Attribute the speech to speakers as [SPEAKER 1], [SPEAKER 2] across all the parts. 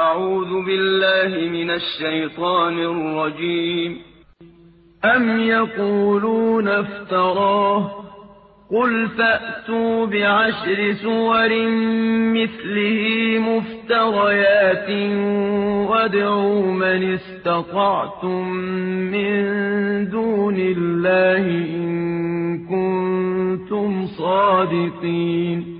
[SPEAKER 1] أعوذ بالله من الشيطان الرجيم. أم يقولون افتراه؟ قل فأتوا بعشر سور مثله مفتريات وادعوا من استطعتم من دون الله إن كنتم صادقين.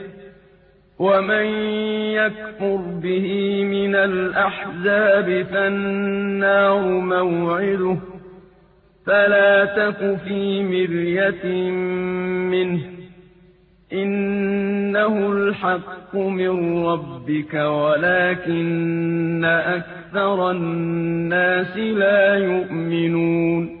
[SPEAKER 1] وَمَن يَكْفُرْ بِهِ مِنَ الْأَحْزَابِ فَالنَّارُ مَوْعِدُهُ ۚ فَلَا تَكُ فِي مِرْيَةٍ مِّنْهُ ۚ إِنَّهُ الْحَقُّ مِن رَّبِّكَ وَلَٰكِنَّ أَكْثَرَ النَّاسِ لَا يُؤْمِنُونَ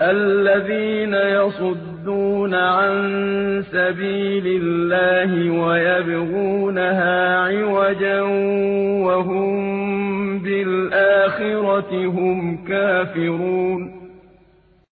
[SPEAKER 1] الَّذِينَ يَصُدُّونَ عَن سَبِيلِ اللَّهِ وَيَبْغُونَهَا عِوَجًا وَهُم بِالْآخِرَةِ هُمْ كَافِرُونَ.